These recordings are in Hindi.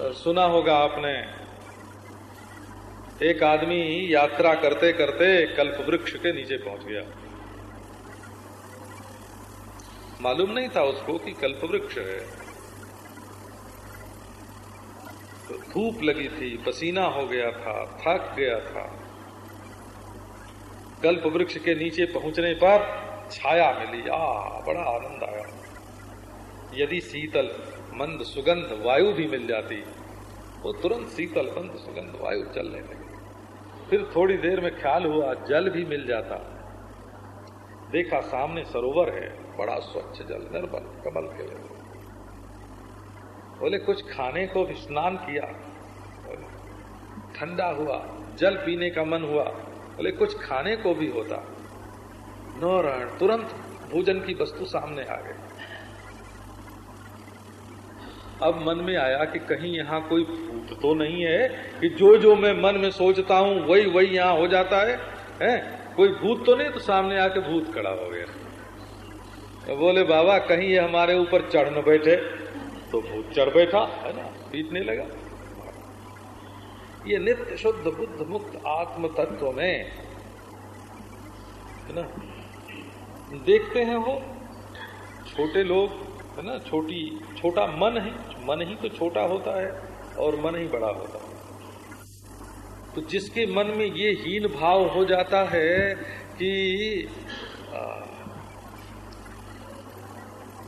सुना होगा आपने। एक आदमी यात्रा करते करते कल्प वृक्ष के नीचे पहुँच गया। मालूम नहीं था उसको कि कल्प वृक्ष है। तो धूप लगी थी, पसीना हो गया था, थक गया था। कल्प वृक्ष के नीचे पहुँचने पर छाया मिली। आ, बड़ा आनंद आया। यदि शीतल मंद सुगंध वायु भी मिल जाती, वो तुरंत शीतल मंद सुगंध वायु चलने लगी। फिर थोड़ी देर में ख्याल हुआ, जल भी मिल जाता। देखा सामने सरोवर है, बड़ा स्वच्छ जल, निर्मल, कमल के लिए। बोले, कुछ खाने को भी स्नान किया? ठंडा हुआ, जल पीने का मन हुआ। बोले, कुछ खाने को भी होता। नारायण तुरंत भोजन की वस्तु सामने आ गई। अब मन में आया कि कहीं यहाँ कोई भूत तो नहीं है कि जो जो मैं मन में सोचता हूँ, वही वही यहाँ हो जाता है, हैं? कोई भूत तो नहीं? तो सामने आके भूत खड़ा हो गया। तो बोले, बाबा, कहीं ये हमारे ऊपर चढ़ न बैठे। तो भूत चढ़ बैठा, है ना? पीटने लगा। ये नित्य शुद्ध बुद्ध मुक्त आत्म तत्व में, है ना? देखते हैं वो, छोटे लोग है ना, छोटी, छोटा मन है, मन ही तो छोटा होता है और मन ही बड़ा होता है। तो जिसके मन में ये हीन भाव हो जाता है कि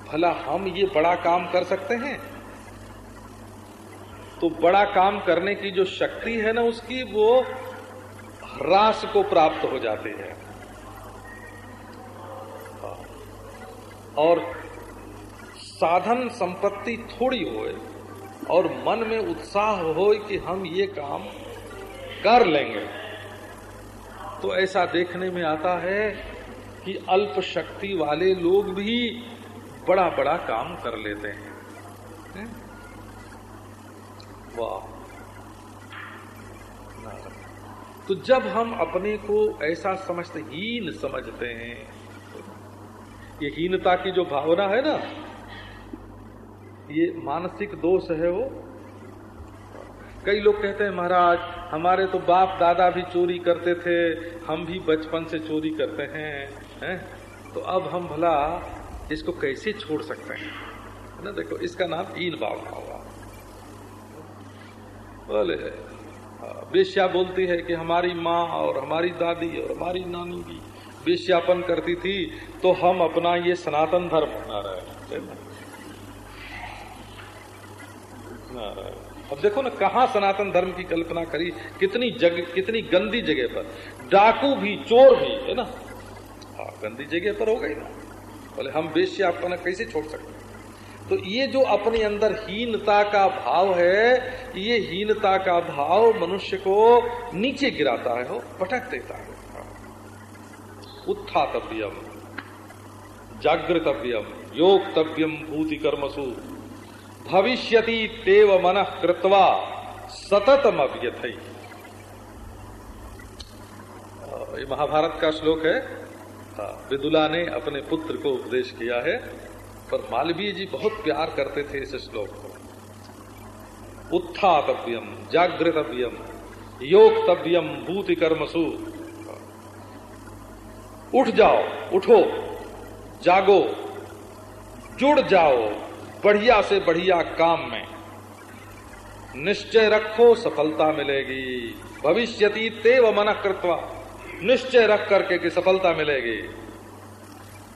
भला हम ये बड़ा काम कर सकते हैं? तो बड़ा काम करने की जो शक्ति है ना उसकी, वो ह्रास को प्राप्त हो जाती है। और साधन संपत्ति थोड़ी होए और मन में उत्साह हो कि हम ये काम कर लेंगे। तो ऐसा देखने में आता है कि अल्प शक्ति वाले लोग भी बड़ा बड़ा काम कर लेते हैं। वाह। तो जब हम अपने को ऐसा समझते हीन समझते हैं, ये हीनता की जो भावना है ना ये मानसिक दोष है वो। कई लोग कहते हैं, महाराज, हमारे तो बाप दादा भी चोरी करते थे, हम भी बचपन से चोरी करते हैं हैं? तो अब हम भला इसको कैसे छोड़ सकते हैं? है ना, देखो, इसका नाम ईन भावना हुआ। बोले बेश्या बोलती है कि हमारी माँ और हमारी दादी और हमारी नानी भी बेश्यापन करती थी तो हम अपना ये सनातन धर्म बना रहे हैं। अब देखो ना, कहा सनातन धर्म की कल्पना करी, कितनी जग, कितनी गंदी जगह पर। डाकू भी चोर भी, है ना? हाँ गंदी जगह पर हो गई ना। बोले, हम बेश्यापना कैसे छोड़ सकते तो ये जो अपने अंदर हीनता का भाव है, ये हीनता का भाव मनुष्य को नीचे गिराता है, हो पटक देता है। उत्थातव्यम, जागृतव्यम योगतव्यम भूति कर्मसु भविष्यति तेव मन कृत्वा सततम अव्यथ ये महाभारत का श्लोक है। विदुला ने अपने पुत्र को उपदेश किया है, पर मालवीय जी बहुत प्यार करते थे इस श्लोक को। उत्थातव्यम जागृतव्यम योगतव्यम भूति कर्मसु उठ जाओ, उठो, जागो, जुड़ जाओ बढ़िया से बढ़िया काम में। निश्चय रखो, सफलता मिलेगी। भविष्यति तेव मन कृत्वा निश्चय रख करके कि सफलता मिलेगी।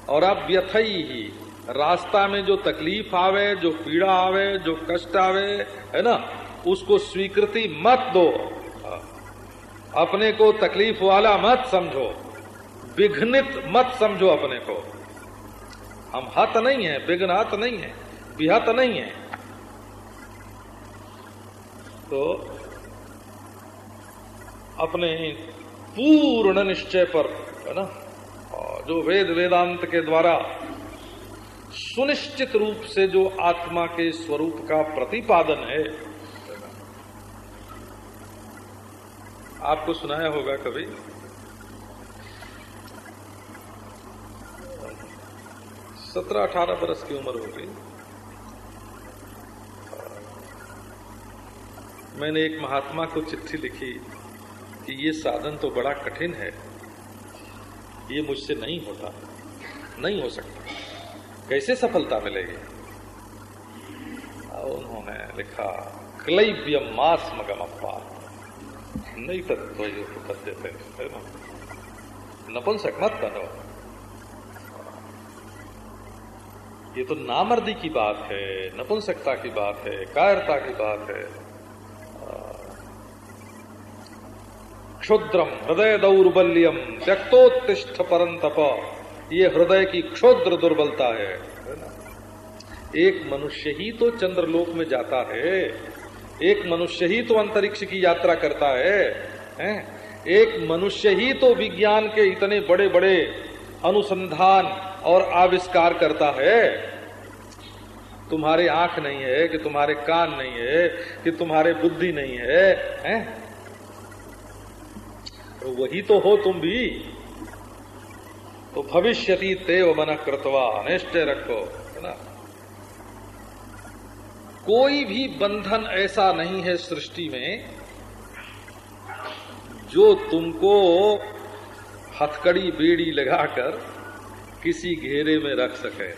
और अब व्यथई ही। रास्ता में जो तकलीफ़ आवे, जो पीड़ा आवे, जो कष्ट आवे, है ना, उसको स्वीकृति मत दो। अपने को तकलीफ़ वाला मत समझो। विघ्नित मत समझो अपने को। हम हत नहीं है विघ्न हत नहीं है। बिहत नहीं है। तो अपने पूर्ण निश्चय पर, है ना जो वेद वेदांत के द्वारा सुनिश्चित रूप से जो आत्मा के स्वरूप का प्रतिपादन है आपको सुनाया होगा कभी? सत्रह अठारह बरस की उम्र होगी। मैंने एक महात्मा को चिट्ठी लिखी कि ये साधन तो बड़ा कठिन है। ये मुझसे नहीं होता, नहीं हो सकता। कैसे सफलता मिलेगी? उन्होंने लिखा क्लैव्यम मास मगम अप्पा नहीं तत्व पद्य थे है नपुंसक मत बनो। ये तो नामर्दी की बात है, नपुंसकता की बात है, कायरता की बात है। क्षुद्रम हृदय दौर्बल्यम त्यक्तोत्तिष्ठ परंतप। ये हृदय की क्षुद्र दुर्बलता है। एक मनुष्य ही तो चंद्रलोक में जाता है। एक मनुष्य ही तो अंतरिक्ष की यात्रा करता है, है? एक मनुष्य ही तो विज्ञान के इतने बड़े बड़े अनुसंधान और आविष्कार करता है। तुम्हारे आँख नहीं है कि तुम्हारे कान नहीं है कि तुम्हारे बुद्धि नहीं है, हैं? वही तो हो तुम भी। तो भविष्यति तेव मन कृतवा, निश्चय रखो, है ना? कोई भी बंधन ऐसा नहीं है सृष्टि में, जो तुमको हथकड़ी बेड़ी लगाकर किसी घेरे में रख सके।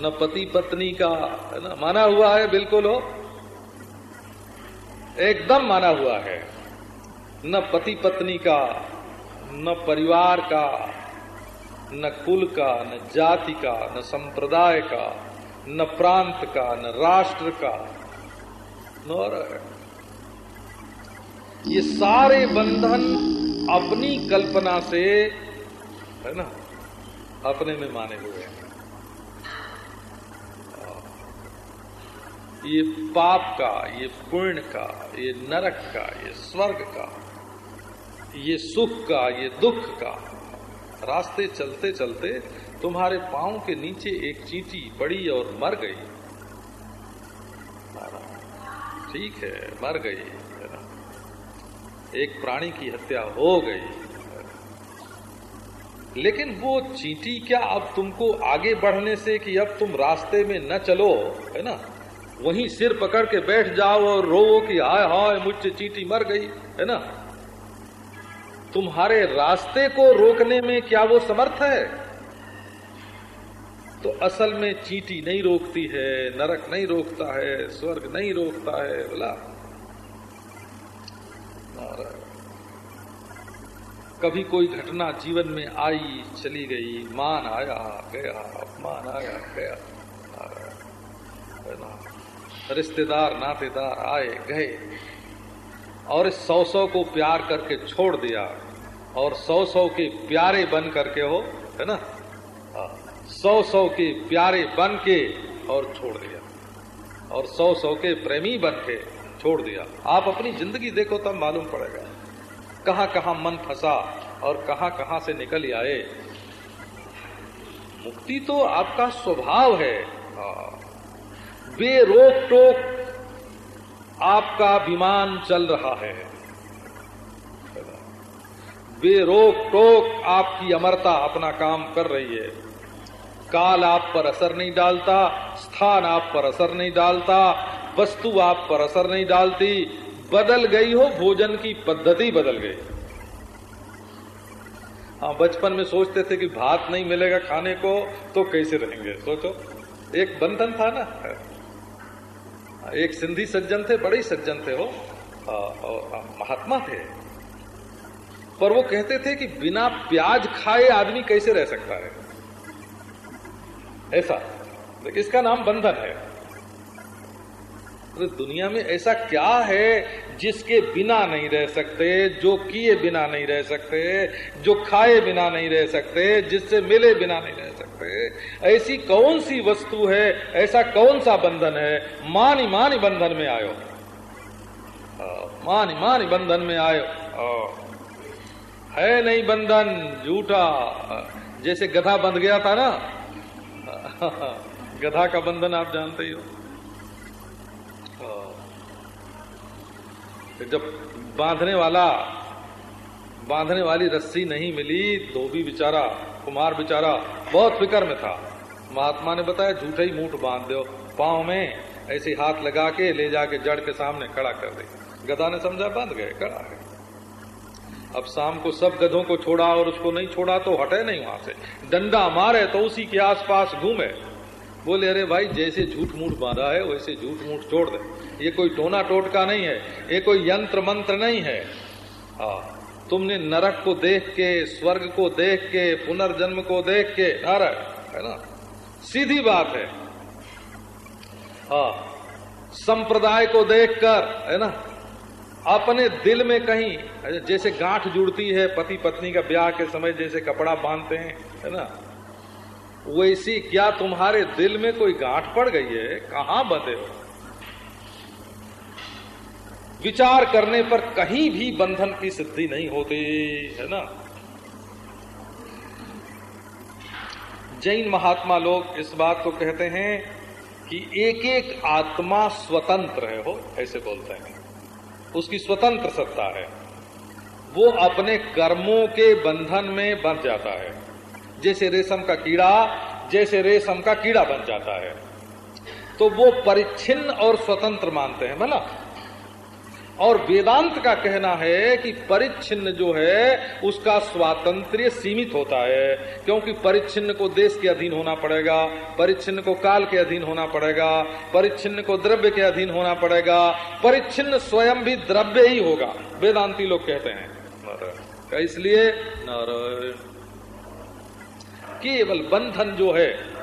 न पति पत्नी का, है ना? माना हुआ है, बिल्कुल हो। एकदम माना हुआ है। न पति पत्नी का, न परिवार का, न कुल का, न जाति का, न संप्रदाय का, न प्रांत का, न राष्ट्र का। न ये सारे बंधन अपनी कल्पना से, है ना, अपने में माने हुए हैं। ये पाप का, ये पुण्य का, ये नरक का, ये स्वर्ग का ये सुख का, ये दुख का। रास्ते चलते चलते तुम्हारे पाँव के नीचे एक चींटी पड़ी और मर गई। ठीक है, मर गई। एक प्राणी की हत्या हो गई। लेकिन वो चींटी क्या अब तुमको आगे बढ़ने से कि अब तुम रास्ते में न चलो, है ना? वहीं सिर पकड़ के बैठ जाओ और रो कि हाय हाय, मुझसे चींटी मर गई, है ना? तुम्हारे रास्ते को रोकने में क्या वो समर्थ है? तो असल में चींटी नहीं रोकती है, नरक नहीं रोकता है, स्वर्ग नहीं रोकता है, बोला। कभी कोई घटना जीवन में आई, चली गई, मान आया, गया, अपमान आया, गया। रिश्तेदार, नातेदार आए, गए। और इस सौ सौ को प्यार करके छोड़ दिया। और सौ सौ के प्यारे बन करके हो है ना? हाँ, सौ सौ के प्यारे बन के और छोड़ दिया। और सौ सौ के प्रेमी बन के छोड़ दिया। आप अपनी ज़िंदगी देखो तब मालूम पड़ेगा। कहाँ कहाँ मन फंसा और कहाँ कहाँ से निकल आए। मुक्ति तो आपका स्वभाव है। हाँ। बेरोक टोक आपका विमान चल रहा है। बेरोक टोक आपकी अमरता अपना काम कर रही है। काल आप पर असर नहीं डालता, स्थान आप पर असर नहीं डालता, वस्तु आप पर असर नहीं डालती, बदल गई हो, भोजन की पद्धति बदल गई। हाँ बचपन में सोचते थे कि भात नहीं मिलेगा खाने को तो कैसे रहेंगे? सोचो, एक बंधन था ना? एक सिंधी सज्जन थे, बड़े सज्जन थे वो। महात्मा थे। पर वो कहते थे कि बिना प्याज खाए आदमी कैसे रह सकता है? ऐसा। इसका नाम बंधन है। तो दुनिया में ऐसा क्या है जिसके बिना नहीं रह सकते, जो किए बिना नहीं रह सकते, जो खाए बिना नहीं रह सकते, जिससे मिले बिना नहीं रह सकते ऐसी कौन सी वस्तु है? ऐसा कौन सा बंधन है? मानी मानी बंधन में आयो। मानी मानी बंधन में आयो। है नहीं बंधन, झूठा। जैसे गधा बंध गया था ना? गधा का बंधन आप जानते ही हो। जब बांधने वाला, बांधने वाली रस्सी नहीं मिली धोबी बेचारा कुमार बेचारा बहुत फ़िक्र में था। महात्मा ने बताया, झूठा ही मूठ बाँध दो, पाँव में ऐसे हाथ लगा के ले जाके जड़ के सामने खड़ा कर दे। गधा ने समझा, बाँध गए, खड़ा है। अब शाम को सब गधों को छोड़ा और उसको नहीं छोड़ा तो हटे नहीं वहाँ से। डंडा मारे तो उसी के आसपास घूमे। बोले, अरे भाई, जैसे झूठ मूठ बांधा है, वैसे झूठ मूठ छोड़ दे। ये कोई टोना टोटका नहीं है, ये कोई यंत्र मंत्र नहीं है। हाँ। तुमने नरक को देख के, स्वर्ग को देख के, पुनर्जन्म को देख के नरक है ना? सीधी बात है। हाँ संप्रदाय को देखकर, है ना? अपने दिल में कहीं, जैसे गांठ जुड़ती है पति पत्नी का ब्याह के समय जैसे कपड़ा बांधते हैं, है ना? वैसी क्या तुम्हारे दिल में कोई गांठ पड़ गई है? कहाँ बंधे हो? विचार करने पर कहीं भी बंधन की सिद्धि नहीं होती, है ना? जैन महात्मा लोग इस बात को कहते हैं कि एक एक आत्मा स्वतंत्र है, हो, ऐसे बोलते हैं। उसकी स्वतंत्र सत्ता है। वो अपने कर्मों के बंधन में बन जाता है। जैसे रेशम का कीड़ा, जैसे रेशम का कीड़ा बन जाता है। तो वो परिच्छिन्न और स्वतंत्र मानते हैं ना? और वेदांत का कहना है कि परिच्छिन्न जो है, उसका स्वातंत्र्य सीमित होता है। क्योंकि परिच्छिन्न को देश के अधीन होना पड़ेगा, परिच्छिन्न को काल के अधीन होना पड़ेगा, परिच्छिन्न को द्रव्य के अधीन होना पड़ेगा, परिच्छिन्न स्वयं भी द्रव्य ही होगा, वेदांती लोग कहते हैं। इसलिए केवल बंधन जो है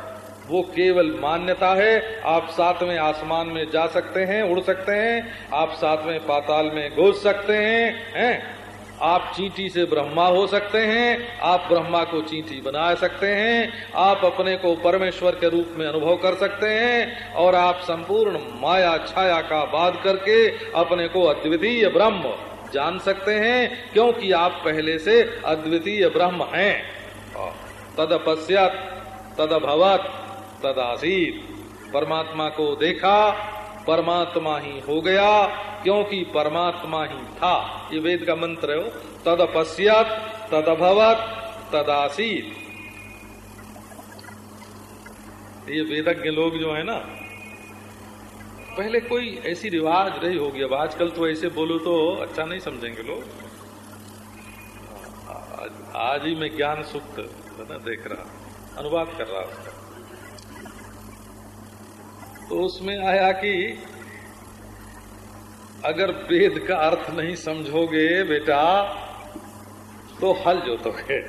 वो केवल मान्यता है। आप सातवें आसमान में जा सकते हैं, उड़ सकते हैं। आप सातवें पाताल में घुस सकते हैं हैं? आप चींटी से ब्रह्मा हो सकते हैं। आप ब्रह्मा को चींटी बना सकते हैं। आप अपने को परमेश्वर के रूप में अनुभव कर सकते हैं और आप संपूर्ण माया, छाया का बाध करके अपने को अद्वितीय ब्रह्म जान सकते हैं, क्योंकि आप पहले से अद्वितीय ब्रह्म हैं। तद पश्चात तद भवत तदासीत परमात्मा को देखा, परमात्मा ही हो गया, क्योंकि परमात्मा ही था। ये वेद का मंत्र है तद पश्यत तद अभवत तदासीत ये वेदज्ञ लोग जो है ना, पहले कोई ऐसी रिवाज रही होगी। अब आजकल तो ऐसे बोलो तो अच्छा नहीं समझेंगे लोग। आज ही मैं ज्ञान सुप्त देख रहा, अनुवाद कर रहा उसका तो उसमें आया कि अगर वेद का अर्थ नहीं समझोगे बेटा तो हल जोतोगे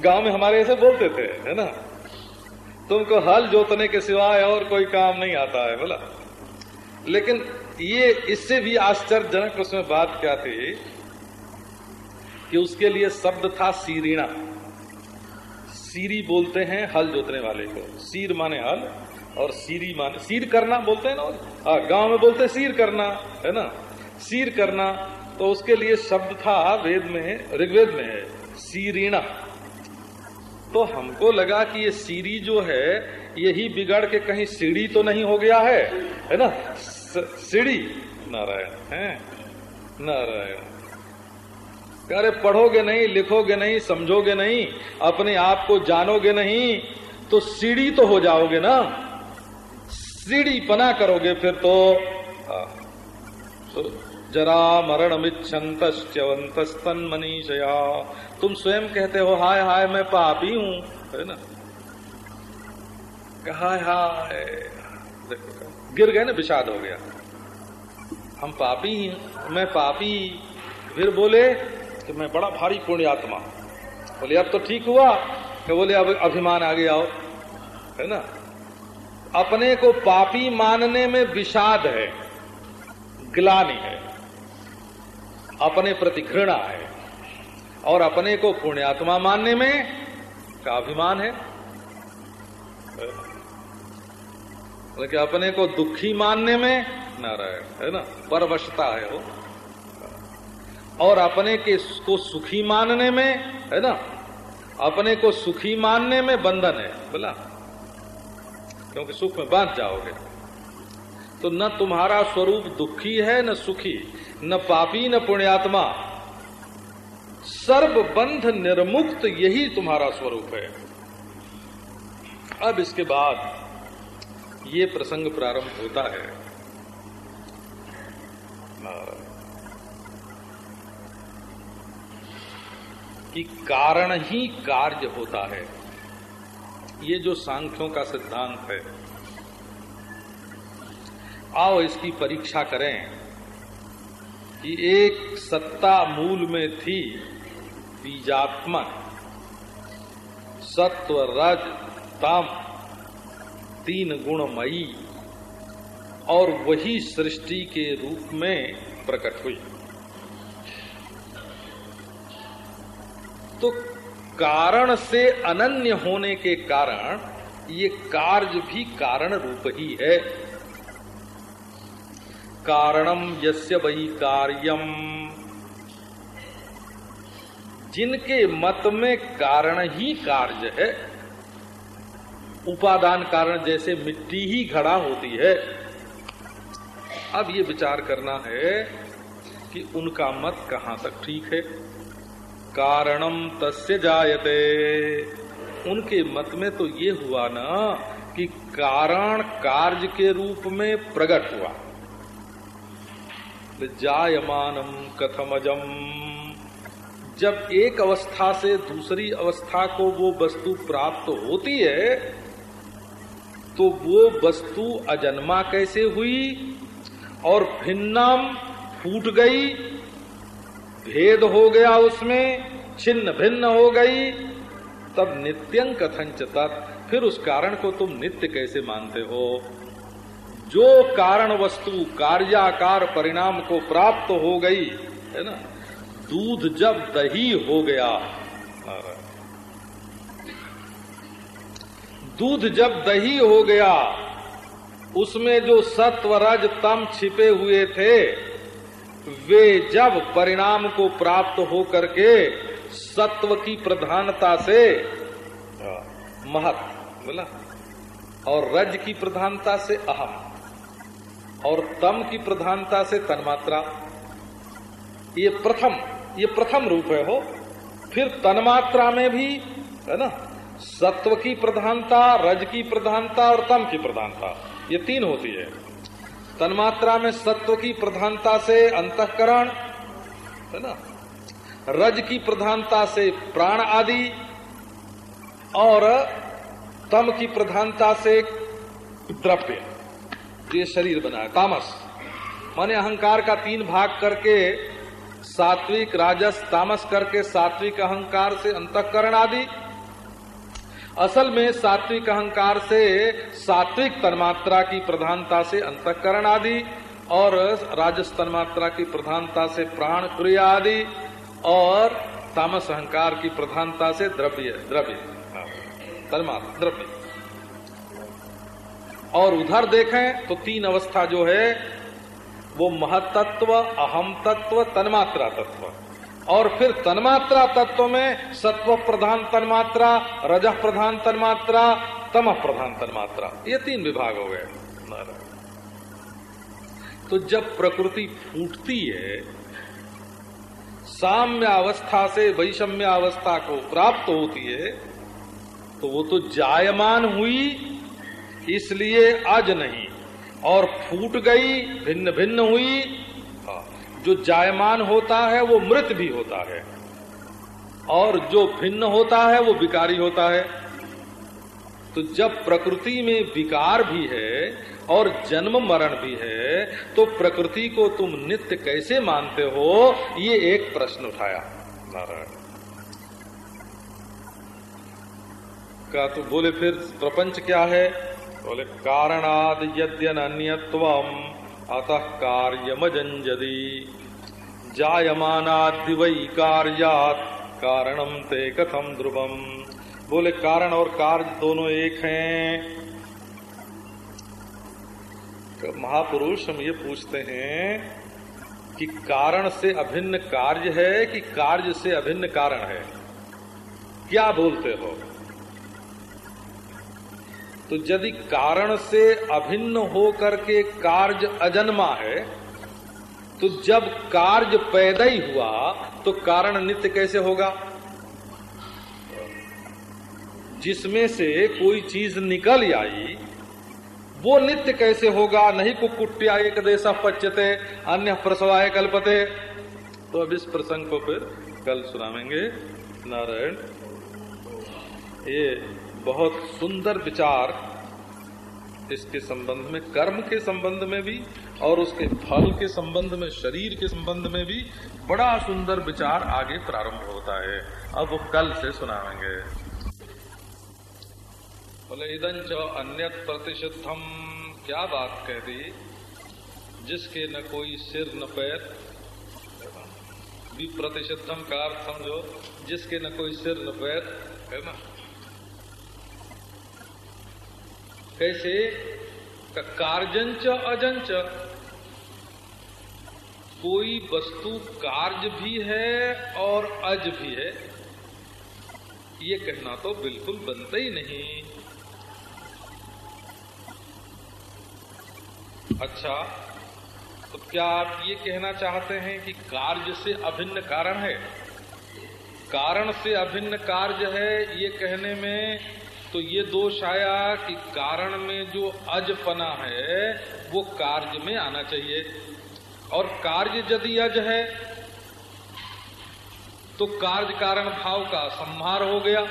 गाँव में हमारे ऐसे बोलते थे, है ना? तुमको हल जोतने के सिवाय और कोई काम नहीं आता है, बोला। लेकिन ये, इससे भी आश्चर्यजनक उसमें बात क्या थी कि उसके लिए शब्द था सीरीणा। सीरी बोलते हैं हल जोतने वाले को। सीर माने हल और सीरी माने सीर करना बोलते हैं ना हाँ गाँव में बोलते सीर करना, है ना? सीर करना तो उसके लिए शब्द था वेद में, ऋग्वेद में है, सीरीणा। तो हमको लगा कि ये सीरी जो है यही बिगड़ के कहीं सीढ़ी तो नहीं हो गया है है ना? सीढ़ी। नारायण, है? नारायण। अरे पढ़ोगे नहीं लिखोगे नहीं समझोगे नहीं अपने आप को जानोगे नहीं तो सीढ़ी तो हो जाओगे ना। सीढ़ी पना करोगे फिर तो, तो जरा मरण मिच्छंत स्तन मनीषया तुम स्वयं कहते हो हाय हाय मैं पापी हूँ। है ना? हाय हाय। गिर गए ना विषाद हो गया। हम पापी मैं पापी। फिर बोले कि मैं बड़ा भारी पुण्य आत्मा बोले, अब तो ठीक हुआ। कि बोले, अब अभिमान आ गया हो है ना? अपने को पापी मानने में विषाद है, ग्लानी है, अपने प्रति घृणा है, और अपने को पुण्यात्मा मानने में का अभिमान है। कि अपने को दुखी मानने में नारायण, है ना? परवशता है वो। और अपने के को सुखी मानने में, है ना? अपने को सुखी मानने में बंधन है, बोला। क्योंकि सुख में बाँध जाओगे। तो न तुम्हारा स्वरूप दुखी है, न सुखी, न पापी, न पुण्यात्मा। सर्व बंध निर्मुक्त यही तुम्हारा स्वरूप है। अब इसके बाद ये प्रसंग प्रारंभ होता है। कि कारण ही कार्य होता है। ये जो सांख्यों का सिद्धांत है। आओ इसकी परीक्षा करें कि एक सत्ता मूल में थी बीजात्मक सत्व, रज, तम, तीन गुणमयी। और वही सृष्टि के रूप में प्रकट हुई। तो कारण से अनन्य होने के कारण ये कार्य भी कारण रूप ही है। कारणम यस्य वही कार्यम। जिनके मत में कारण ही कार्य है, उपादान कारण जैसे मिट्टी ही घड़ा होती है। अब ये विचार करना है कि उनका मत कहाँ तक ठीक है? कारणम तस्य जायते। उनके मत में तो ये हुआ ना कि कारण कार्य के रूप में प्रकट हुआ। जायमानम कथमजम जब एक अवस्था से दूसरी अवस्था को वो वस्तु प्राप्त होती है तो वो वस्तु अजन्मा कैसे हुई और भिन्नम फूट गई भेद हो गया उसमें, छिन्न भिन्न हो गई, तब नित्यं कथंच तत्? फिर उस कारण को तुम नित्य कैसे मानते हो? जो कारण वस्तु कार्याकार परिणाम को प्राप्त हो गई, है ना? दूध जब दही हो गया, दूध जब दही हो गया, उसमें जो सत्व रज तम छिपे हुए थे वे जब परिणाम को प्राप्त हो करके सत्व की प्रधानता से महत, बोला, और रज की प्रधानता से अहम, और तम की प्रधानता से तन्मात्रा। ये प्रथम ये प्रथम रूप है हो फिर तन्मात्रा में भी, है ना, सत्व की प्रधानता, रज की प्रधानता और तम की प्रधानता, ये तीन होती है। तन्मात्रा में सत्व की प्रधानता से अंतकरण, है ना? रज की प्रधानता से प्राण आदि, और तम की प्रधानता से द्रव्य, ये शरीर बनाया तामस। माने अहंकार का तीन भाग करके सात्विक, राजस, तामस करके सात्विक अहंकार से अंतकरण आदि असल में सात्विक अहंकार से, सात्विक तन्मात्रा की प्रधानता से अंतकरण आदि और राजस तन्मात्रा की प्रधानता से प्राण क्रिया आदि और तामस अहंकार की प्रधानता से द्रव्य द्रव्य। तन्मात्रा, द्रव्य। और उधर देखें तो तीन अवस्था जो है, वो महतत्व अहम तत्व तन्मात्रा तत्व। और फिर तन्मात्रा तत्व में सत्व प्रधान तन्मात्रा रज प्रधान तन्मात्रा तम प्रधान तन्मात्रा। ये तीन विभाग हो गए। तो जब प्रकृति फूटती है, साम्य अवस्था से वैषम्य अवस्था को प्राप्त होती है तो वो तो जायमान हुई, इसलिए आज नहीं। और फूट गई भिन्न भिन्न हुई जो जायमान होता है, वो मृत भी होता है। और जो भिन्न होता है, वो विकारी होता है। तो जब प्रकृति में विकार भी है और जन्म मरण भी है तो प्रकृति को तुम नित्य कैसे मानते हो, ये एक प्रश्न उठाया। नारायण। का तो बोले फिर, प्रपंच क्या है? बोले, कारणाद यद्यन्यत्व अतः कार्यमजंजदी जायमानादि वही कार्यात कारणम ते कथम ध्रुवम? बोले, कारण और कार्य दोनों एक हैं। तो महापुरुष हम ये पूछते हैं कि कारण से अभिन्न कार्य है कि कार्य से अभिन्न कारण है? क्या बोलते हो? तो यदि कारण से अभिन्न हो करके कार्य अजन्मा है तो जब कार्य पैदा ही हुआ तो कारण नित्य कैसे होगा? जिसमें से कोई चीज़ निकल आई, वो नित्य कैसे होगा? नहीं कुकुट्या एक देश पच्यते, अन्य प्रसवाय कल्पते। तो अब इस प्रसंग को फिर कल सुनावेंगे। नारायण, ये बहुत सुंदर विचार इसके संबंध में, कर्म के संबंध में भी और उसके फल के संबंध में, शरीर के संबंध में भी बड़ा सुंदर विचार आगे प्रारंभ होता है। अब वो कल से सुनाएँगे। बोले, इदं च अन्य प्रतिषिद्धम क्या बात कह दी? जिसके न कोई सिर न पैर। भी प्रतिषिद्धम का अर्थ समझो, जिसके न कोई सिर न पैर, है ना? कैसे कार्जंच अजंच कोई वस्तु कार्य भी है और अज भी है। ये कहना तो बिल्कुल बनता ही नहीं। अच्छा तो क्या आप ये कहना चाहते हैं कि कार्य से अभिन्न कारण है? कारण से अभिन्न कार्य है ये कहने में तो ये दोष आया कि कारण में जो अजपना है, वो कार्य में आना चाहिए। और कार्य यदि अज है तो कार्य कारण भाव का संहार हो गया।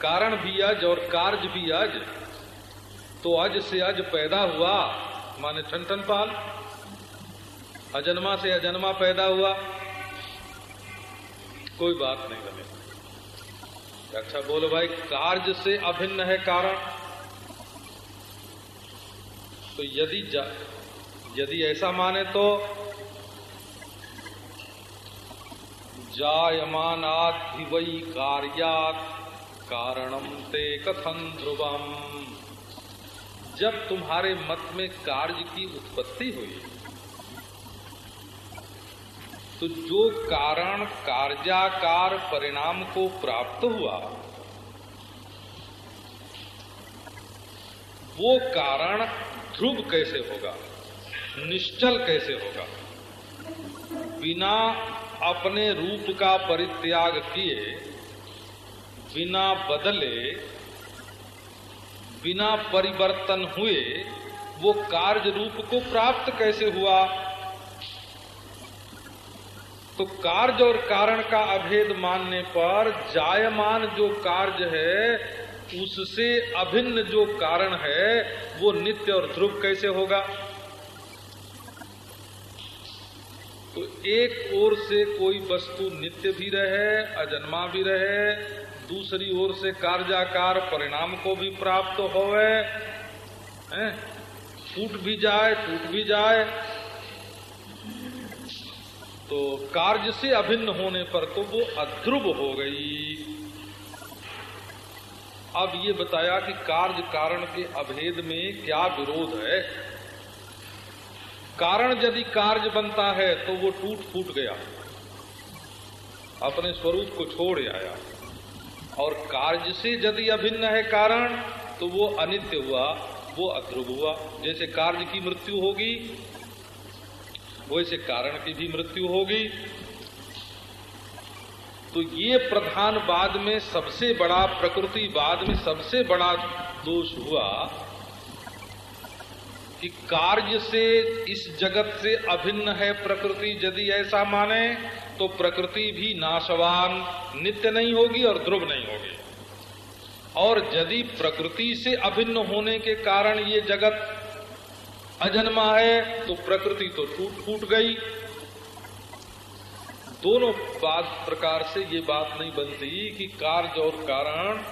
कारण भी अज और कार्य भी अज तो अज से अज पैदा हुआ, माने ठन पाल अजन्मा से अजन्मा पैदा हुआ। कोई बात नहीं अच्छा बोलो भाई, कार्य से अभिन्न है कारण? तो यदि यदि ऐसा माने तो जायमानात वही कार्यात कारणम ते कथन ध्रुवम? जब तुम्हारे मत में कार्य की उत्पत्ति हुई तो जो कारण कार्याकार परिणाम को प्राप्त हुआ, वो कारण ध्रुव कैसे होगा, निश्चल कैसे होगा? बिना अपने रूप का परित्याग किए, बिना बदले, बिना परिवर्तन हुए, वो कार्य रूप को प्राप्त कैसे हुआ? तो कार्य और कारण का अभेद मानने पर जायमान जो कार्य है, उससे अभिन्न जो कारण है, वो नित्य और ध्रुव कैसे होगा? तो एक ओर से कोई वस्तु नित्य भी रहे, अजन्मा भी रहे, दूसरी ओर से कार्याकार परिणाम को भी प्राप्त होवे टूट भी जाए, टूट भी जाए तो कार्य से अभिन्न होने पर तो वो अध्रुव हो गई। अब ये बताया कि कार्य कारण के अभेद में क्या विरोध है? कारण यदि कार्य बनता है तो वो टूट फूट गया। अपने स्वरूप को छोड़ आया। और कार्य से यदि अभिन्न है कारण तो वो अनित्य हुआ, वो अध्रुव हुआ। जैसे कार्य की मृत्यु होगी वैसे कारण की भी मृत्यु होगी। तो ये प्रधान बाद में सबसे बड़ा, प्रकृति बाद में सबसे बड़ा दोष हुआ कि कार्य से इस जगत से अभिन्न है प्रकृति। यदि ऐसा माने तो प्रकृति भी नाशवान, नित्य नहीं होगी और ध्रुव नहीं होगी। और यदि प्रकृति से अभिन्न होने के कारण ये जगत अजन्मा है तो प्रकृति तो टूट फूट गई। दोनों बात प्रकार से ये बात नहीं बनती कि कार्य और कारण।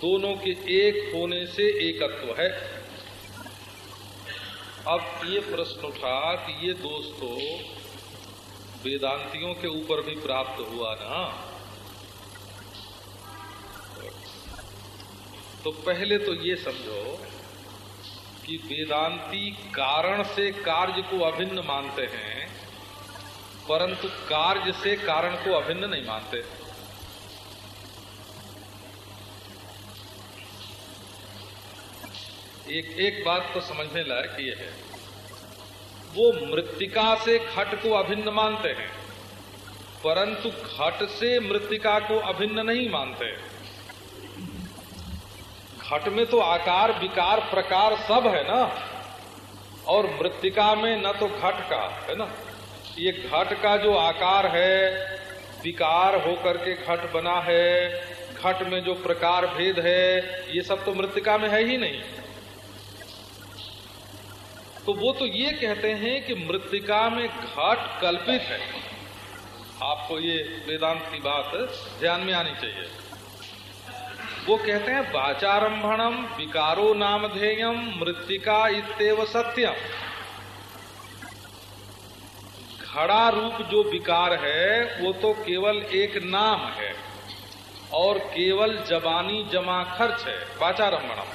दोनों के एक होने से एकत्व है। अब ये प्रश्न उठा कि ये दोस्तों, वेदांतियों के ऊपर भी प्राप्त हुआ ना? तो पहले तो ये समझो कि वेदांती कारण से कार्य को अभिन्न मानते हैं, परंतु कार्य से कारण को अभिन्न नहीं मानते। एक एक बात तो समझने लायक ये है, वो मृतिका से घट को अभिन्न मानते हैं, परंतु घट से मृतिका को अभिन्न नहीं मानते। घट में तो आकार, विकार, प्रकार सब है ना? और मृतिका में न तो घट का, है ना? ये घट का जो आकार है, विकार होकर के घट बना है, घट में जो प्रकार भेद है, ये सब तो मृतिका में है ही नहीं। तो वो तो ये कहते हैं कि मृतिका में घट कल्पित है। आपको ये वेदांत की बात ध्यान में आनी चाहिए। वो कहते हैं, वाचारंभणम विकारो नामधेयम मृतिका इतव सत्यम। घड़ा रूप जो विकार है, वो तो केवल एक नाम है और केवल जबानी जमा खर्च है, वाचारंभणम।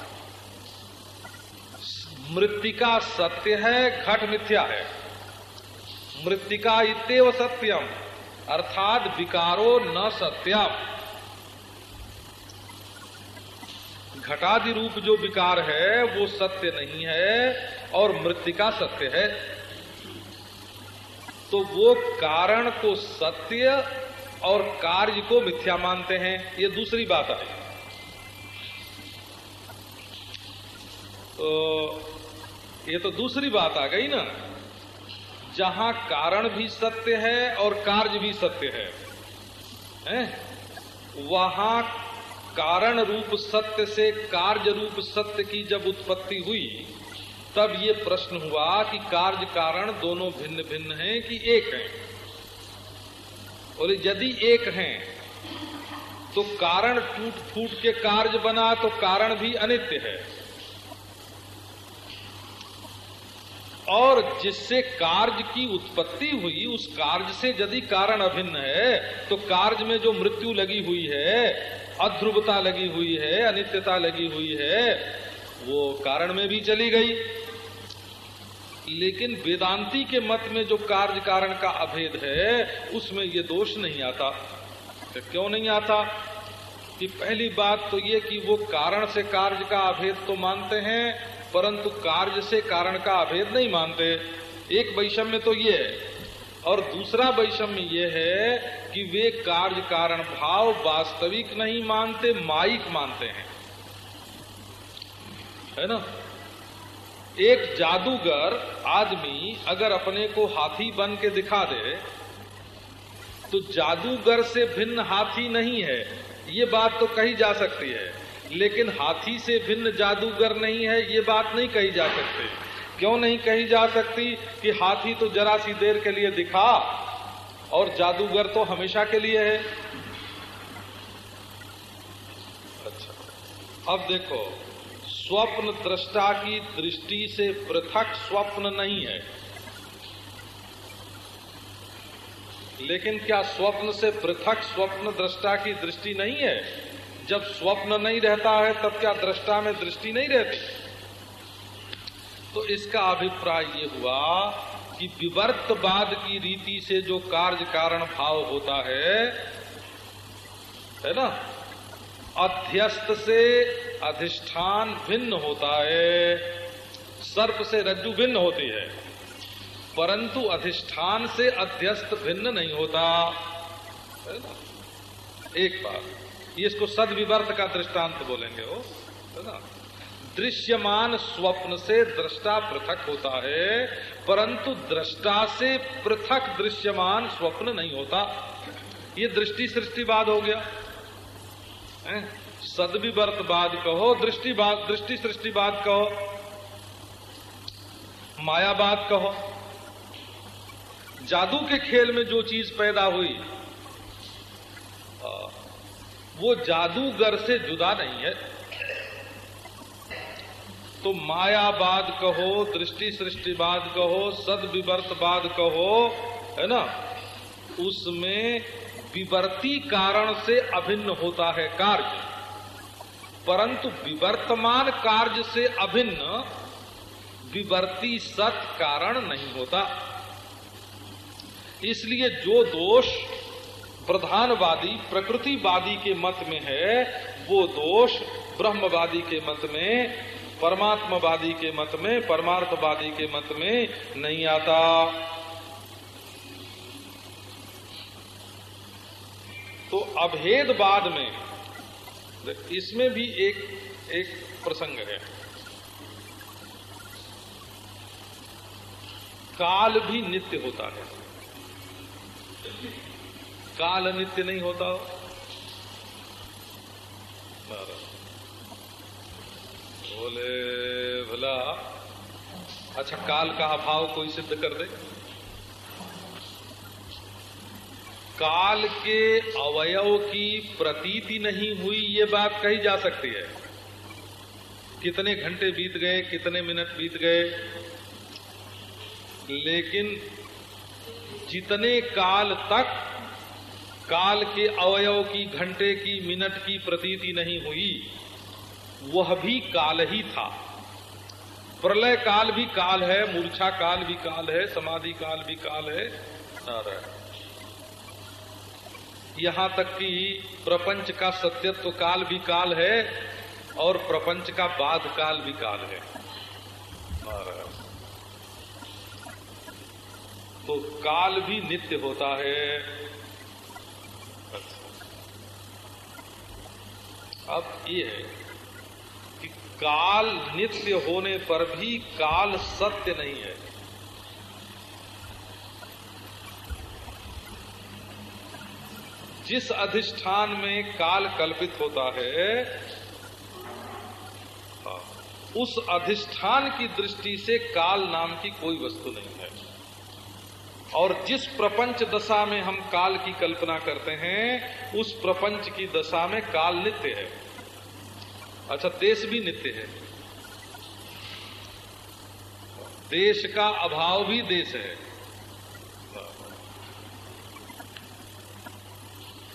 मृतिका सत्य है, घट मिथ्या है। मृतिका इतव सत्यम, अर्थात विकारो न सत्यम। घटादि रूप जो विकार है वो सत्य नहीं है और मृतिका सत्य है तो वो कारण को सत्य और कार्य को मिथ्या मानते हैं ये दूसरी बात है तो ये तो दूसरी बात आ गई ना जहाँ कारण भी सत्य है और कार्य भी सत्य है, है? वहाँ कारण रूप सत्य से कार्य रूप सत्य की जब उत्पत्ति हुई, तब ये प्रश्न हुआ कि कार्य कारण दोनों भिन्न भिन्न हैं कि एक हैं। और यदि एक हैं तो कारण टूट फूट के कार्य बना तो कारण भी अनित्य है। और जिससे कार्य की उत्पत्ति हुई, उस कार्य से यदि कारण अभिन्न है तो कार्य में जो मृत्यु लगी हुई है अध्रुवता लगी हुई है, अनित्यता लगी हुई है, वो कारण में भी चली गई। लेकिन वेदांती के मत में जो कार्य कारण का अभेद है, उसमें ये दोष नहीं आता। तो क्यों नहीं आता? कि पहली बात तो ये कि वो कारण से कार्य का अभेद तो मानते हैं, परंतु कार्य से कारण का अभेद नहीं मानते। एक वैषम्य तो ये है। और दूसरा वैषम्य ये है कि वे कार्य कारण भाव वास्तविक नहीं मानते, माइक मानते हैं। है ना? एक जादूगर आदमी अगर अपने को हाथी बन के दिखा दे तो जादूगर से भिन्न हाथी नहीं है। ये बात तो कही जा सकती है, लेकिन हाथी से भिन्न जादूगर नहीं है, ये बात नहीं कही जा सकती। क्यों नहीं कही जा सकती कि हाथी तो जरा सी देर के लिए दिखा और जादूगर तो हमेशा के लिए है? अच्छा। अब देखो, स्वप्न दृष्टा की दृष्टि से पृथक स्वप्न नहीं है। लेकिन क्या स्वप्न से पृथक स्वप्न दृष्टा की दृष्टि नहीं है? जब स्वप्न नहीं रहता है, तब क्या दृष्टा में दृष्टि नहीं रहती? तो इसका अभिप्राय ये हुआ कि विवर्तवाद की रीति से जो कार्य कारण भाव होता है है ना? अध्यस्त से अधिष्ठान भिन्न होता है, सर्प से रज्जु भिन्न होती है, परंतु अधिष्ठान से अध्यस्त भिन्न नहीं होता, है ना? एक बात, ये इसको सदविवर्त का दृष्टांत बोलेंगे वो, है ना? दृश्यमान स्वप्न से दृष्टा पृथक होता है, परंतु दृष्टा से पृथक दृश्यमान स्वप्न नहीं होता। ये दृष्टि सृष्टिवाद हो गया। सदविवर्तवाद कहो दृष्टिवाद दृष्टि सृष्टिवाद कहो। मायावाद कहो। जादू के खेल में जो चीज़ पैदा हुई वो जादूगर से जुदा नहीं है। तो मायावाद कहो दृष्टि सृष्टिवाद कहो सद विवर्तवाद कहो, है ना? उसमें विवर्ती कारण से अभिन्न होता है कार्य। परंतु विवर्तमान कार्य से अभिन्न, विवर्ती सत कारण नहीं होता। इसलिए जो दोष प्रधानवादी, प्रकृतिवादी के मत में है, वो दोष ब्रह्मवादी के मत में परमात्मवादी के मत में, परमार्थवादी के मत में नहीं आता। तो अभेदवाद में, इसमें भी एक एक प्रसंग है। काल भी नित्य होता है। काल नित्य नहीं होता। बोले, भला अच्छा काल का अभाव कोई सिद्ध कर दे? काल के अवयव की प्रतीति नहीं हुई, ये बात कही जा सकती है। कितने घंटे बीत गए, कितने मिनट बीत गए, लेकिन जितने काल तक काल के अवयव की, घंटे की, मिनट की प्रतीति नहीं हुई वह भी काल ही था। प्रलय काल भी काल है, मूर्छा काल भी काल है, समाधि काल भी काल है यहाँ तक कि प्रपंच का सत्यत्व काल भी काल है और प्रपंच का बाद काल भी काल है। तो काल भी नित्य होता है। अच्छा। अब ये है काल नित्य होने पर भी काल सत्य नहीं है। जिस अधिष्ठान में काल कल्पित होता है, उस अधिष्ठान की दृष्टि से काल नाम की कोई वस्तु नहीं है। और जिस प्रपंच दशा में हम काल की कल्पना करते हैं, उस प्रपंच की दशा में काल नित्य है। अच्छा देश भी नित्य है। देश का अभाव भी देश है।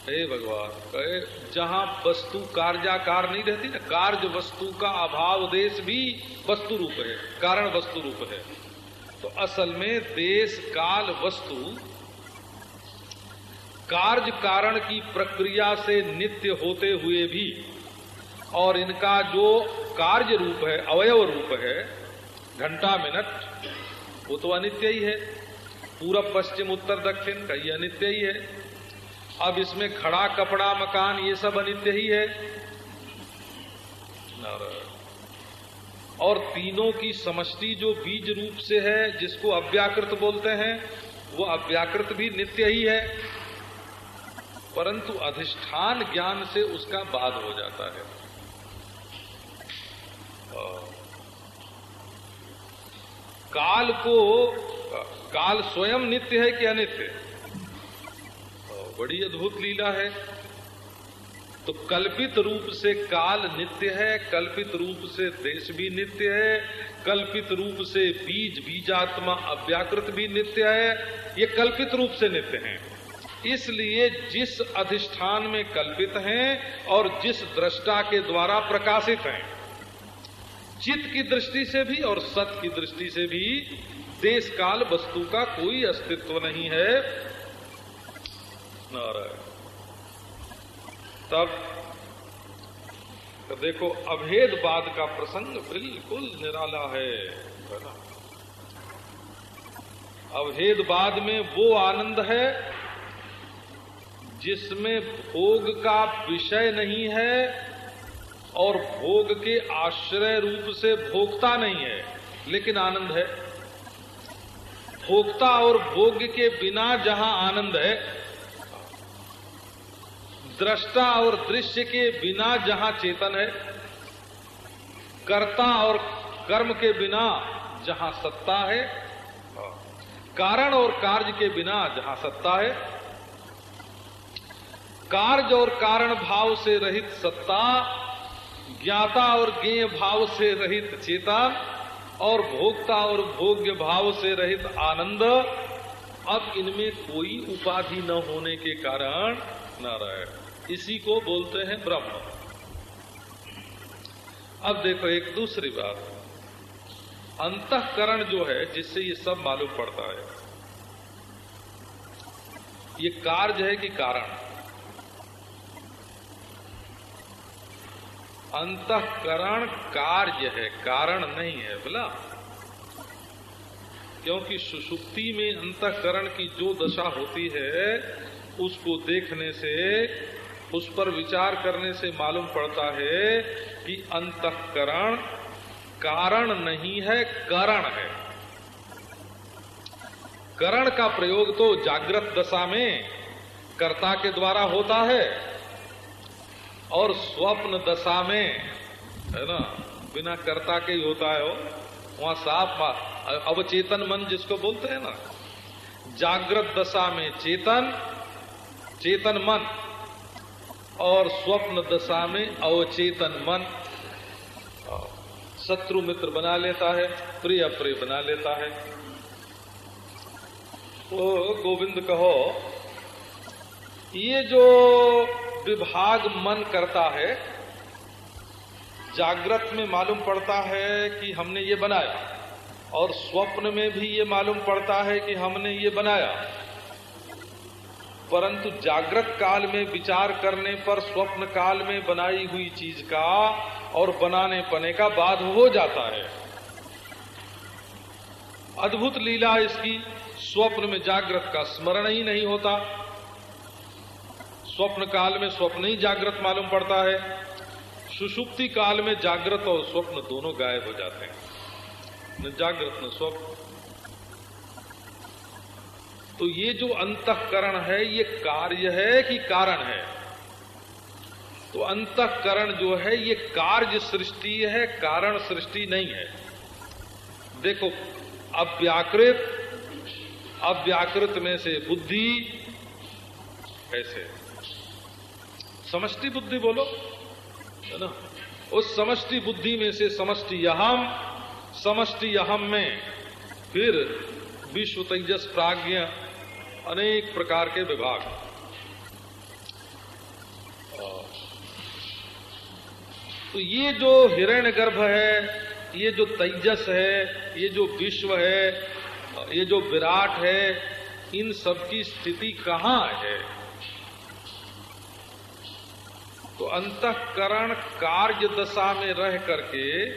हे भगवान, कहे, जहाँ वस्तु कार्याकार नहीं रहती ना, कार्य वस्तु का अभाव देश भी वस्तु रूप है, कारण वस्तु रूप है। तो असल में देश काल वस्तु कार्य कारण की प्रक्रिया से नित्य होते हुए भी और इनका जो कार्य रूप है, अवयव रूप है, घंटा मिनट, वो तो अनित्य ही है। पूरब, पश्चिम, उत्तर, दक्षिण का ये अनित्य ही है। अब इसमें खड़ा कपड़ा, मकान, ये सब अनित्य ही है। और तीनों की समष्टि जो बीज रूप से है, जिसको अव्याकृत बोलते हैं, वो अव्याकृत भी नित्य ही है। परंतु अधिष्ठान ज्ञान से उसका बाद हो जाता है। काल को, काल स्वयं नित्य है कि अनित्य? बड़ी अद्भुत लीला है। तो कल्पित रूप से काल नित्य है, कल्पित रूप से देश भी नित्य है, कल्पित रूप से बीज बीजात्मा अव्याकृत भी नित्य है, ये कल्पित रूप से नित्य हैं। इसलिए जिस अधिष्ठान में कल्पित हैं और जिस दृष्टा के द्वारा प्रकाशित हैं चित्त की दृष्टि से भी और सत की दृष्टि से भी देश काल वस्तु का कोई अस्तित्व नहीं है। नारायण। तब तो देखो अभेदवाद का प्रसंग बिल्कुल निराला है अभेदवाद में वो आनंद है जिसमें भोग का विषय नहीं है और भोग के आश्रय रूप से भोगता नहीं है, लेकिन आनंद है। भोगता और भोग के बिना जहाँ आनंद है, दृष्टा और दृश्य के बिना जहाँ चेतन है, कर्ता और कर्म के बिना जहाँ सत्ता है, कारण और कार्य के बिना जहाँ सत्ता है, कार्य और कारण भाव से रहित सत्ता ज्ञाता और ज्ञेय भाव से रहित चेतन और भोक्ता और भोग्य भाव से रहित आनंद, अब इनमें कोई उपाधि न होने के कारण न नारायण। इसी को बोलते हैं ब्रह्म। अब देखो एक दूसरी बात। अंतकरण जो है, जिससे ये सब मालूम पड़ता है, ये कार्य है कि कारण। अंतकरण कार्य है, कारण नहीं है, बोला। क्योंकि सुसुप्ति में अंतकरण की जो दशा होती है, उसको देखने से, उस पर विचार करने से मालूम पड़ता है कि अंतकरण कारण नहीं है, कारण है। करण का प्रयोग तो जागृत दशा में कर्ता के द्वारा होता है और स्वप्न दशा में, है ना, बिना कर्ता के ही होता है वो। वहाँ साफ़ अवचेतन मन जिसको बोलते हैं ना, जागृत दशा में चेतन चेतन मन, और स्वप्न दशा में अवचेतन मन। शत्रु मित्र बना लेता है, प्रिय प्रिय बना लेता है। तो गोविंद कहो, ये जो विभाग मन करता है, जागृत में मालूम पड़ता है कि हमने ये बनाया, और स्वप्न में भी ये मालूम पड़ता है कि हमने ये बनाया। परंतु जागृत काल में विचार करने पर स्वप्न काल में बनाई हुई चीज़ का और बनाने पने का बाद हो जाता है। अद्भुत लीला इसकी, स्वप्न में जागृत का स्मरण ही नहीं होता। स्वप्न काल में स्वप्न ही जागृत मालूम पड़ता है। सुषुप्ति काल में जागृत और स्वप्न दोनों गायब हो जाते हैं। न जागृत, न स्वप्न। तो ये जो अंतकरण है, ये कार्य है कि कारण है? तो अंतकरण जो है, ये कार्य सृष्टि है, कारण सृष्टि नहीं है। देखो, अव्याकृत अव्याकृत में से बुद्धि, ऐसे। समष्टि बुद्धि बोलो, है ना? उस समष्टि बुद्धि में से समष्टि अहम समष्टि अहम में फिर विश्व तेजस प्राज्ञ अनेक प्रकार के विभाग। तो ये जो हिरण्य गर्भ है, ये जो तेजस है, ये जो विश्व है, ये जो विराट है, इन सब की स्थिति कहाँ है? तो अंतकरण कार्य दशा में रह करके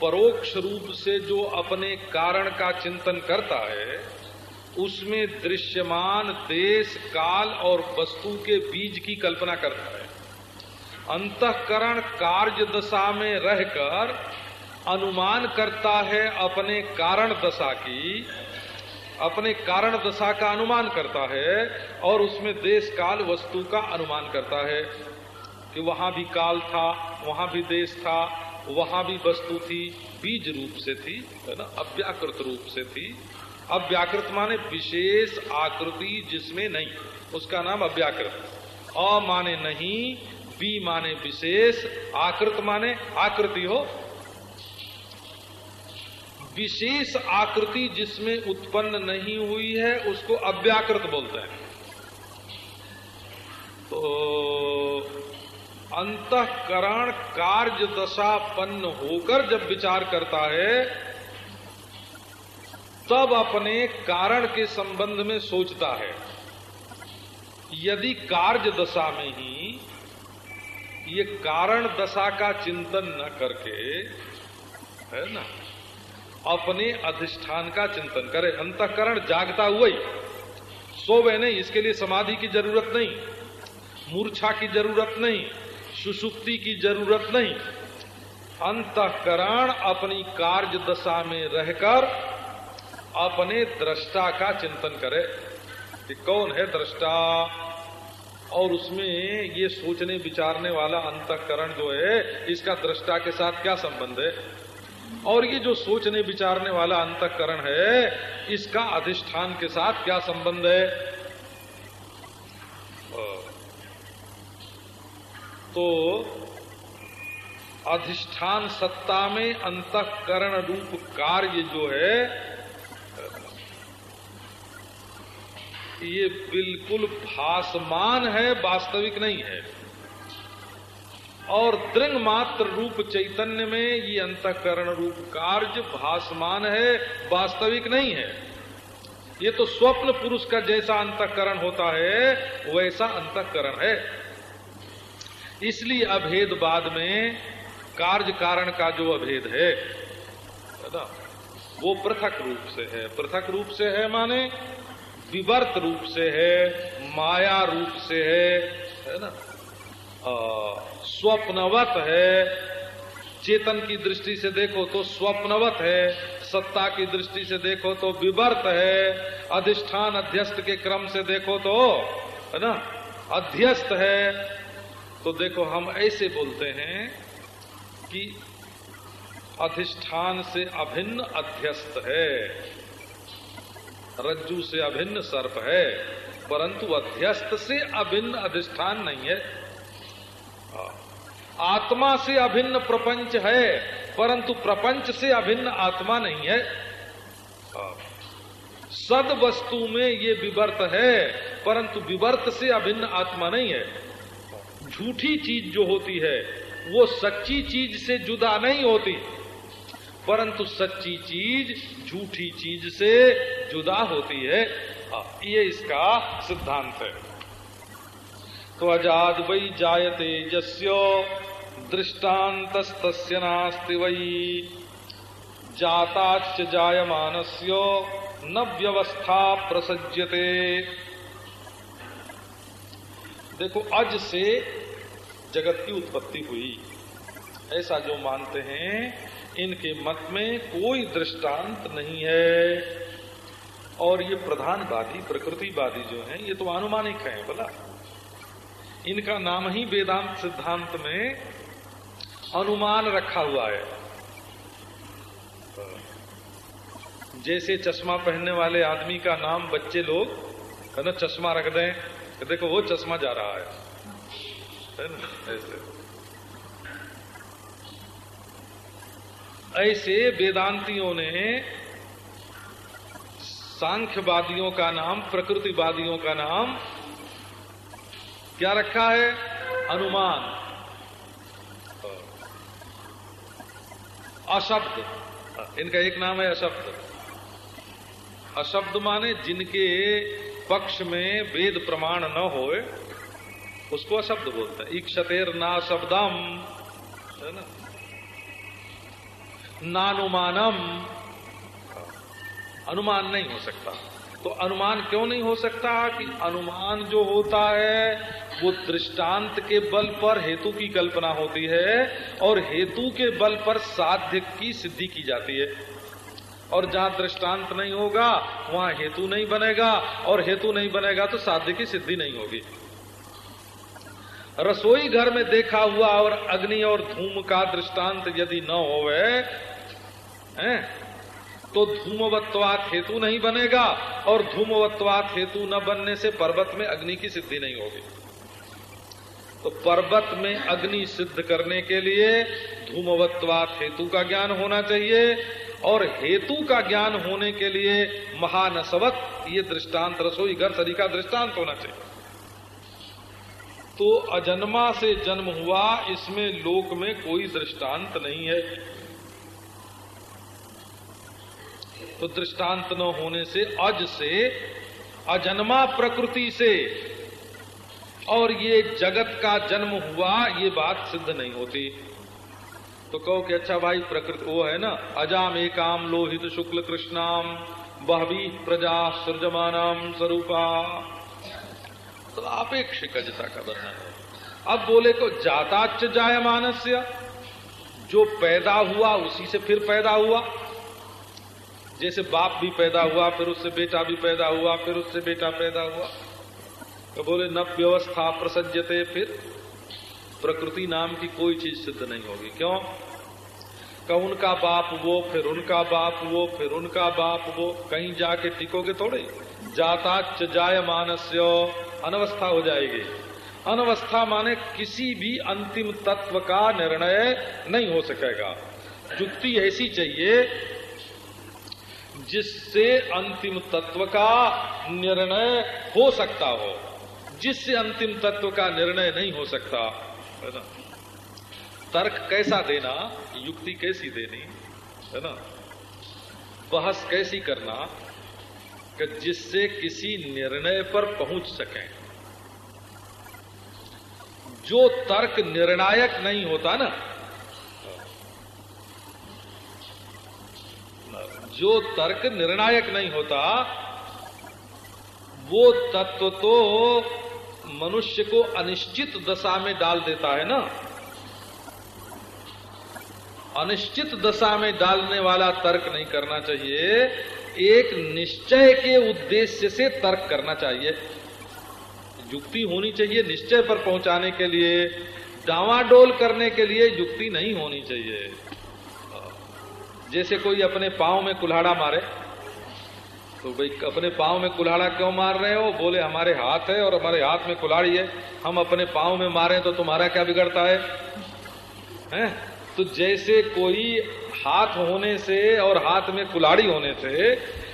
परोक्ष रूप से जो अपने कारण का चिंतन करता है, उसमें दृश्यमान देश, काल और वस्तु के बीज की कल्पना करता है। अंतकरण कार्य दशा में रहकर अनुमान करता है अपने कारण दशा की, अपने कारण दशा का अनुमान करता है और उसमें देश, काल, वस्तु का अनुमान करता है। कि वहाँ भी काल था, वहाँ भी देश था, वहाँ भी वस्तु थी, बीज रूप से थी, है ना, अव्याकृत रूप से थी। अव्याकृत माने विशेष आकृति जिसमें नहीं, उसका नाम अव्याकृत। अ माने नहीं, बी माने विशेष, आकृत माने आकृति हो। विशेष आकृति जिसमें उत्पन्न नहीं हुई है, उसको अव्याकृत बोलते हैं। तो अंतकरण कार्य दशापन्न होकर जब विचार करता है, तब अपने कारण के संबंध में सोचता है। यदि कार्य दशा में ही ये कारण दशा का चिंतन न करके, है ना, अपने अधिष्ठान का चिंतन करे, अंतकरण जागता हुआ ही सोवे नहीं, इसके लिए समाधि की ज़रूरत नहीं, मूर्छा की ज़रूरत नहीं सुसुप्ति की ज़रूरत नहीं। अंतकरण अपनी कार्य दशा में रहकर अपने दृष्टा का चिंतन करे। कि कौन है दृष्टा? और उसमें ये सोचने, विचारने वाला अंतकरण जो है, इसका दृष्टा के साथ क्या संबंध है? और ये जो सोचने, विचारने वाला अंतकरण है, इसका अधिष्ठान के साथ क्या संबंध है? तो अधिष्ठान सत्ता में अंतकरण रूप कार्य जो है, ये बिल्कुल भासमान है, वास्तविक नहीं है। और दृंग मात्र रूप चैतन्य में ये अंतकरण रूप कार्य भासमान है, वास्तविक नहीं है। ये तो स्वप्न पुरुष का जैसा अंतकरण होता है, वैसा अंतकरण है। इसलिए अभेद बाद में कार्य कारण का जो अभेद है ना? वो पृथक रूप से है। पृथक रूप से है माने विवर्त रूप से है, माया रूप से है है ना? स्वप्नवत है। चेतन की दृष्टि से देखो तो स्वप्नवत है। सत्ता की दृष्टि से देखो तो विवर्त है। अधिष्ठान अध्यस्त के क्रम से देखो तो है ना? अध्यस्त है। तो देखो, हम ऐसे बोलते हैं कि अधिष्ठान से अभिन्न अध्यस्त है। रज्जू से अभिन्न सर्प है, परंतु अध्यस्त से अभिन्न अधिष्ठान नहीं है। आत्मा से अभिन्न प्रपंच है, परंतु प्रपंच से अभिन्न आत्मा नहीं है। सद वस्तु में ये विवर्त है, परंतु विवर्त से अभिन्न आत्मा नहीं है। झूठी चीज़ जो होती है, वो सच्ची चीज़ से जुदा नहीं होती। परंतु सच्ची चीज़ झूठी चीज़ से जुदा होती है। ये इसका सिद्धांत है। तो अजाद वही जायते जस्यो दृष्टांत नास्ति वही जाताच जायमानस्य न व्यवस्था प्रसज्यते। देखो, अज से जगत की उत्पत्ति हुई। ऐसा जो मानते हैं, इनके मत में कोई दृष्टांत नहीं है। और ये प्रधानवादी, प्रकृतिवादी जो हैं, ये तो अनुमानिक हैं, बोला। इनका नाम ही वेदांत सिद्धांत में अनुमान रखा हुआ है। जैसे चश्मा पहनने वाले आदमी का नाम बच्चे लोग, है ना, चश्मा रख दें। देखो, वो चश्मा जा रहा है। ऐसे ऐसे वेदांतियों ने सांख्यवादियों का नाम, प्रकृतिवादियों का नाम क्या रखा है? अनुमान। अशब्द। इनका एक नाम है अशब्द। अशब्द माने जिनके पक्ष में वेद प्रमाण न होए। उसको अशब्द बोलते हैं। इक्षतेर ना शब्दम, है ना? नानुमानम। अनुमान नहीं हो सकता। तो अनुमान क्यों नहीं हो सकता कि अनुमान जो होता है, वो दृष्टांत के बल पर हेतु की कल्पना होती है और हेतु के बल पर साध्य की सिद्धि की जाती है। और जहाँ दृष्टांत नहीं होगा, वहाँ हेतु नहीं बनेगा और हेतु नहीं बनेगा तो साध्य की सिद्धि नहीं होगी। रसोई घर में देखा हुआ और अग्नि और धूम का दृष्टांत यदि न होवे, हैं तो धूमवत्वात हेतु नहीं बनेगा और धूमवत्वात हेतु न बनने से पर्वत में अग्नि की सिद्धि नहीं होगी। तो पर्वत में अग्नि सिद्ध करने के लिए धूमवत्वात हेतु का ज्ञान होना चाहिए और हेतु का ज्ञान होने के लिए महानसवत ये दृष्टांत, रसोई घर सदी का दृष्टांत होना चाहिए। तो अजन्मा से जन्म हुआ, इसमें लोक में कोई दृष्टांत नहीं है। तो दृष्टांत न होने से, अज से, अजन्मा प्रकृति से, और ये जगत का जन्म हुआ, ये बात सिद्ध नहीं होती। तो कहो कि अच्छा भाई, प्रकृति वो है ना अजाम एकाम लोहित शुक्ल कृष्णाम, बहवी प्रजा सृजमानाम स्वरूपा तो अपेक्षिकजता का वर्णन है। अब बोले को जाताच जायमानस्य जो पैदा हुआ, उसी से फिर पैदा हुआ। जैसे बाप भी पैदा हुआ, फिर उससे बेटा भी पैदा हुआ, फिर उससे बेटा पैदा हुआ। तो बोले, न व्यवस्था प्रसजते फिर। प्रकृति नाम की कोई चीज़ सिद्ध नहीं होगी। क्यों? का उनका बाप वो, फिर उनका बाप वो, फिर उनका बाप वो। कहीं जाके टिकोगे थोड़े? जाता जाय मानस्य। अनवस्था हो जाएगी। अनवस्था माने किसी भी अंतिम तत्व का निर्णय नहीं हो सकेगा। युक्ति ऐसी चाहिए, जिससे अंतिम तत्व का निर्णय हो सकता हो। जिससे अंतिम तत्व का निर्णय नहीं हो सकता, है ना? तर्क कैसा देना, युक्ति कैसी देनी, है ना? बहस कैसी करना कि जिससे किसी निर्णय पर पहुँच सके। जो तर्क निर्णायक नहीं होता ना, जो तर्क निर्णायक नहीं होता, वो तत्व तो मनुष्य को अनिश्चित दशा में डाल देता है ना। अनिश्चित दशा में डालने वाला तर्क नहीं करना चाहिए। एक निश्चय के उद्देश्य से तर्क करना चाहिए। युक्ति होनी चाहिए निश्चय पर पहुँचाने के लिए, डावाडोल करने के लिए युक्ति नहीं होनी चाहिए। जैसे कोई अपने पाँव में कुल्हाड़ा मारे तो भाई, अपने पाँव में कुल्हाड़ा क्यों मार रहे हो? बोले, हमारे हाथ है और हमारे हाथ में कुल्हाड़ी है। हम अपने पाँव में मारे तो तुम्हारा क्या बिगड़ता है? हैं? तो जैसे कोई हाथ होने से और हाथ में कुलाड़ी होने से